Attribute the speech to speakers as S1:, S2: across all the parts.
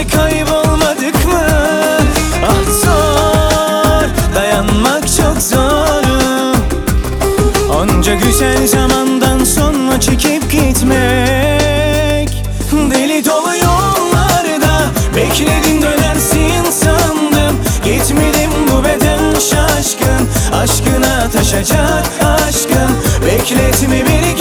S1: de kaybolmadık mı? Ah zor, dayanmak çok zor Onca güzel zamandan sonra çekip gitmek. Deli dolu yollarda bekledim dönersin sandım. Gitmedim bu beden şaşkın. Aşkına taşacak aşkın. Bekletme beni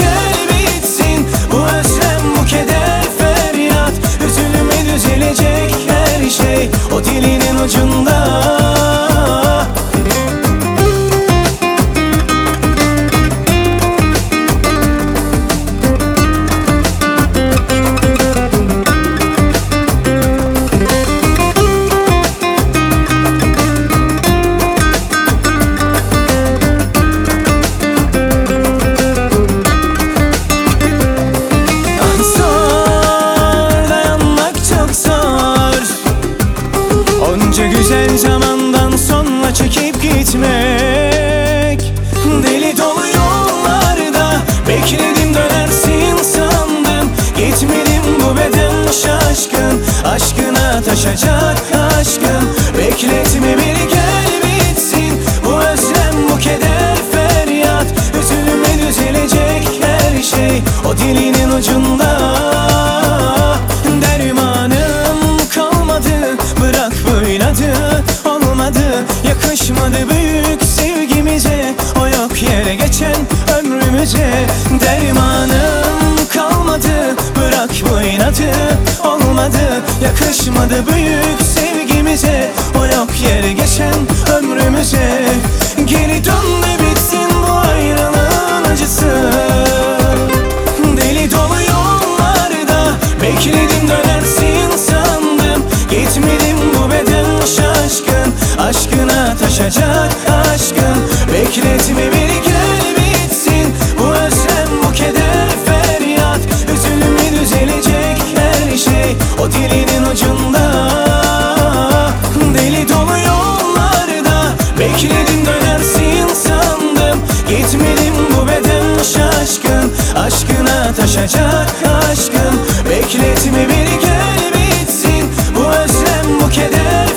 S1: güzel zamandan sonra çekip gitmek. Deli dolu yollarda bekledim dönersin sandım. Gitmedim bu beden şaşkın. Aşkına taşacak aşkım Bekletme Yok yere geçen ömrümüze Dermanım kalmadı. Bırak bu inadı Olmadı yakışmadı büyük sevgimize. O yok yere geçen ömrümüze. Geri dön de bitsin bu ayrılığın acısı. Deli dolu yollarda Bekledim dönersin sandım. Gitmedim bu beden şaşkın Aşkına taşacak aşkın. Bekletme beni Bekledim dönersin sandım. Gitmedim bu beden şaşkın. Aşkına taşacak aşkın. Bekletme beni gel bitsin. Bu özlem bu keder